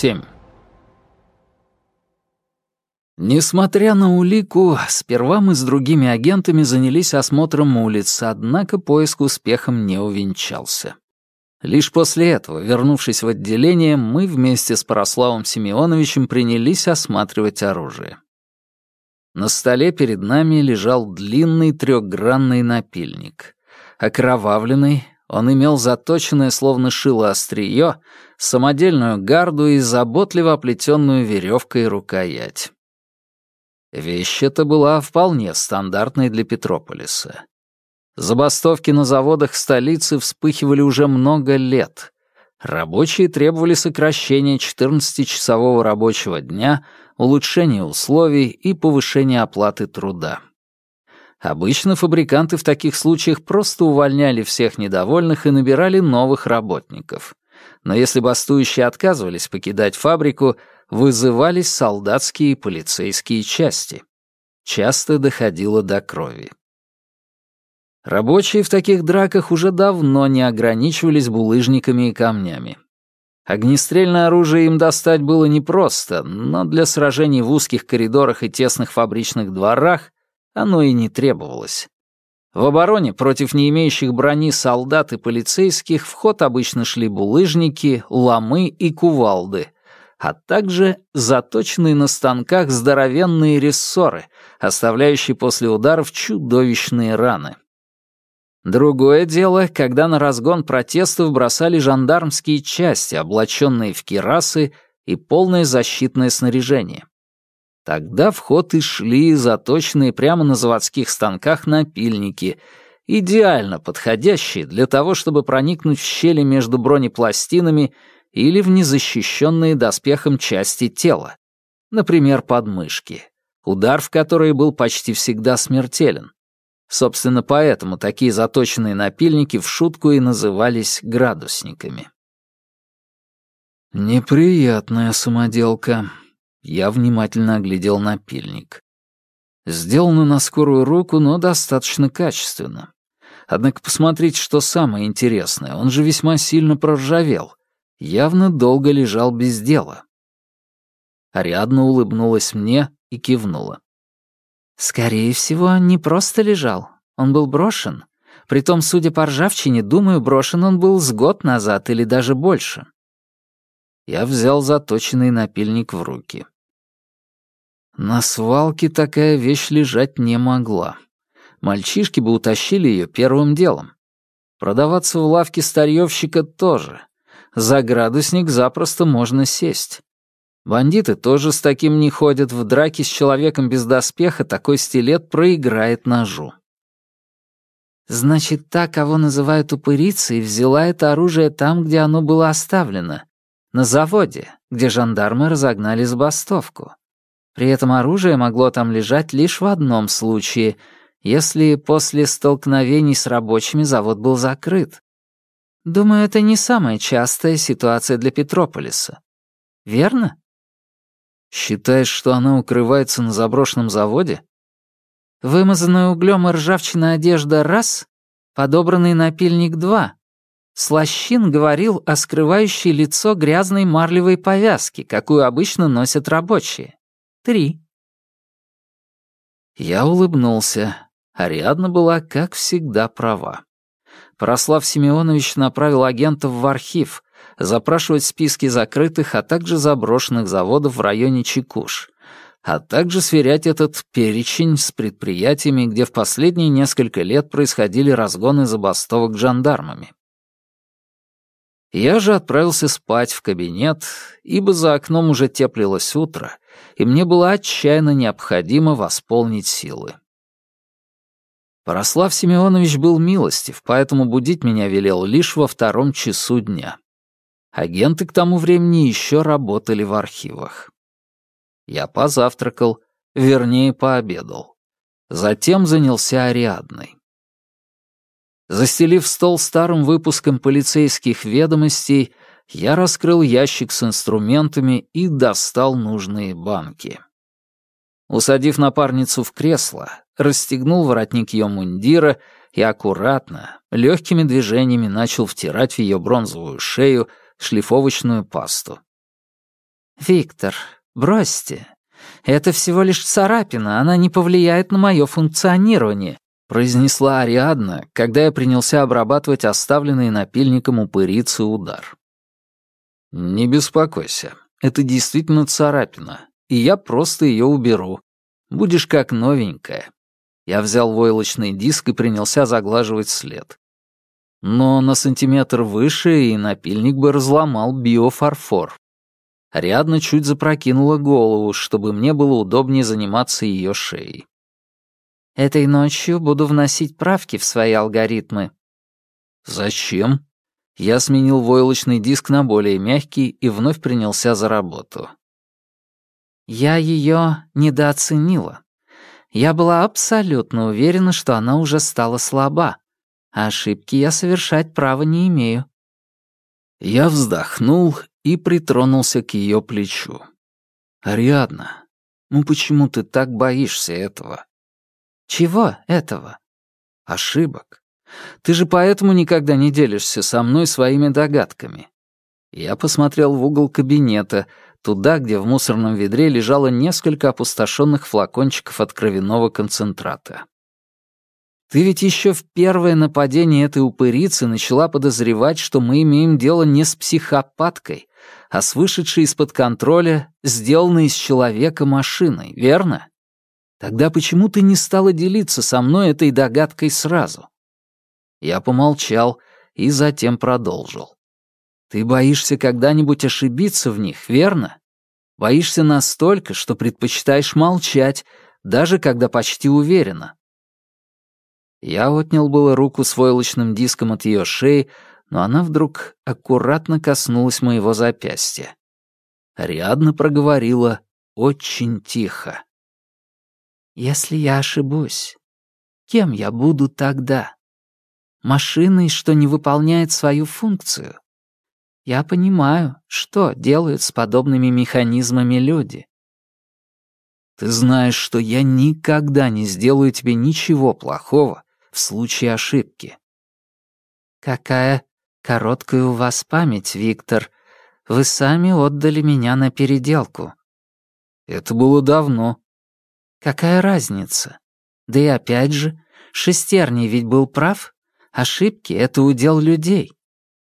7. Несмотря на улику, сперва мы с другими агентами занялись осмотром улиц, однако поиск успехом не увенчался. Лишь после этого, вернувшись в отделение, мы вместе с Параславом Семеновичем принялись осматривать оружие. На столе перед нами лежал длинный трехгранный напильник. Окровавленный, он имел заточенное, словно шило острие, самодельную гарду и заботливо оплетенную веревкой рукоять. Вещь эта была вполне стандартной для Петрополиса. Забастовки на заводах столицы вспыхивали уже много лет. Рабочие требовали сокращения 14-часового рабочего дня, улучшения условий и повышения оплаты труда. Обычно фабриканты в таких случаях просто увольняли всех недовольных и набирали новых работников. Но если бастующие отказывались покидать фабрику, вызывались солдатские и полицейские части. Часто доходило до крови. Рабочие в таких драках уже давно не ограничивались булыжниками и камнями. Огнестрельное оружие им достать было непросто, но для сражений в узких коридорах и тесных фабричных дворах оно и не требовалось. В обороне против не имеющих брони солдат и полицейских в ход обычно шли булыжники, ломы и кувалды, а также заточенные на станках здоровенные рессоры, оставляющие после ударов чудовищные раны. Другое дело, когда на разгон протестов бросали жандармские части, облаченные в кирасы и полное защитное снаряжение. Тогда в ход и шли заточенные прямо на заводских станках напильники, идеально подходящие для того, чтобы проникнуть в щели между бронепластинами или в незащищенные доспехом части тела, например, подмышки, удар в которые был почти всегда смертелен. Собственно, поэтому такие заточенные напильники в шутку и назывались градусниками. Неприятная самоделка, я внимательно оглядел напильник. Сделано на скорую руку, но достаточно качественно. Однако посмотрите, что самое интересное, он же весьма сильно проржавел. Явно долго лежал без дела. Ариадна улыбнулась мне и кивнула. «Скорее всего, не просто лежал. Он был брошен. Притом, судя по ржавчине, думаю, брошен он был с год назад или даже больше. Я взял заточенный напильник в руки. На свалке такая вещь лежать не могла. Мальчишки бы утащили ее первым делом. Продаваться в лавке старьевщика тоже. За градусник запросто можно сесть. Бандиты тоже с таким не ходят. В драке с человеком без доспеха такой стилет проиграет ножу. Значит, та, кого называют упырицей, взяла это оружие там, где оно было оставлено, на заводе, где жандармы разогнали забастовку. При этом оружие могло там лежать лишь в одном случае, если после столкновений с рабочими завод был закрыт. Думаю, это не самая частая ситуация для Петрополиса. Верно? Считаешь, что она укрывается на заброшенном заводе? Вымазанная углем и ржавчиной одежда — раз, подобранный напильник — два, Слащин говорил о скрывающей лицо грязной марлевой повязке, какую обычно носят рабочие. Три. Я улыбнулся. Ариадна была, как всегда, права. Прослав Семенович направил агентов в архив, запрашивать списки закрытых, а также заброшенных заводов в районе Чекуш, а также сверять этот перечень с предприятиями, где в последние несколько лет происходили разгоны забастовок жандармами. Я же отправился спать в кабинет, ибо за окном уже теплилось утро, и мне было отчаянно необходимо восполнить силы. Порослав Семенович был милостив, поэтому будить меня велел лишь во втором часу дня. Агенты к тому времени еще работали в архивах. Я позавтракал, вернее, пообедал. Затем занялся Ариадной. Застелив стол старым выпуском полицейских ведомостей, я раскрыл ящик с инструментами и достал нужные банки. Усадив напарницу в кресло, расстегнул воротник ее мундира и аккуратно, легкими движениями начал втирать в ее бронзовую шею шлифовочную пасту. «Виктор, бросьте. Это всего лишь царапина, она не повлияет на мое функционирование», произнесла Ариадна, когда я принялся обрабатывать оставленный напильником упырицы удар. «Не беспокойся, это действительно царапина, и я просто ее уберу. Будешь как новенькая». Я взял войлочный диск и принялся заглаживать след. Но на сантиметр выше и напильник бы разломал биофарфор. Ариадна чуть запрокинула голову, чтобы мне было удобнее заниматься ее шеей. Этой ночью буду вносить правки в свои алгоритмы». «Зачем?» Я сменил войлочный диск на более мягкий и вновь принялся за работу. Я ее недооценила. Я была абсолютно уверена, что она уже стала слаба. А ошибки я совершать права не имею. Я вздохнул и притронулся к ее плечу. «Ариадна, ну почему ты так боишься этого?» Чего этого? Ошибок. Ты же поэтому никогда не делишься со мной своими догадками. Я посмотрел в угол кабинета, туда, где в мусорном ведре лежало несколько опустошенных флакончиков от кровяного концентрата. Ты ведь еще в первое нападение этой упырицы начала подозревать, что мы имеем дело не с психопаткой, а с вышедшей из-под контроля, сделанной из человека машиной, верно? Тогда почему ты не стала делиться со мной этой догадкой сразу? Я помолчал и затем продолжил. Ты боишься когда-нибудь ошибиться в них, верно? Боишься настолько, что предпочитаешь молчать, даже когда почти уверена. Я отнял было руку с войлочным диском от ее шеи, но она вдруг аккуратно коснулась моего запястья. Рядно проговорила очень тихо. Если я ошибусь, кем я буду тогда? Машиной, что не выполняет свою функцию? Я понимаю, что делают с подобными механизмами люди. Ты знаешь, что я никогда не сделаю тебе ничего плохого в случае ошибки. Какая короткая у вас память, Виктор. Вы сами отдали меня на переделку. Это было давно. Какая разница? Да и опять же, Шестерний ведь был прав. Ошибки — это удел людей.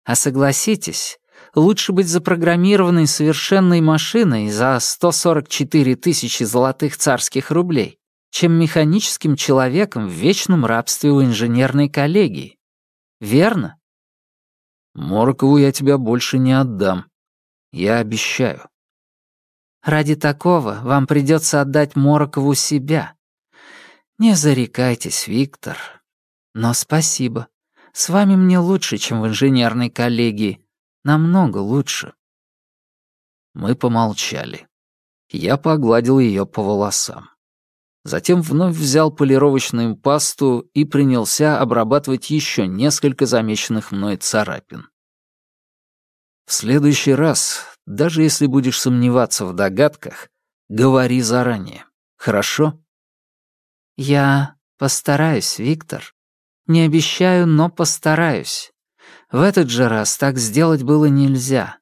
А согласитесь, лучше быть запрограммированной совершенной машиной за 144 тысячи золотых царских рублей, чем механическим человеком в вечном рабстве у инженерной коллегии. Верно? Моркову я тебя больше не отдам. Я обещаю. Ради такого вам придется отдать Морокову себя. Не зарекайтесь, Виктор. Но спасибо. С вами мне лучше, чем в инженерной коллегии. Намного лучше. Мы помолчали. Я погладил ее по волосам. Затем вновь взял полировочную пасту и принялся обрабатывать еще несколько замеченных мной царапин. В следующий раз даже если будешь сомневаться в догадках, говори заранее. Хорошо? Я постараюсь, Виктор. Не обещаю, но постараюсь. В этот же раз так сделать было нельзя.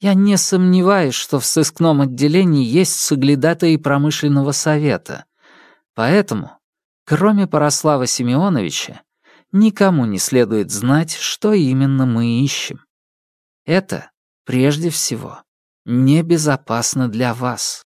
Я не сомневаюсь, что в сыскном отделении есть соглядатые промышленного совета. Поэтому, кроме Порослава Семеновича, никому не следует знать, что именно мы ищем. Это прежде всего, небезопасно для вас.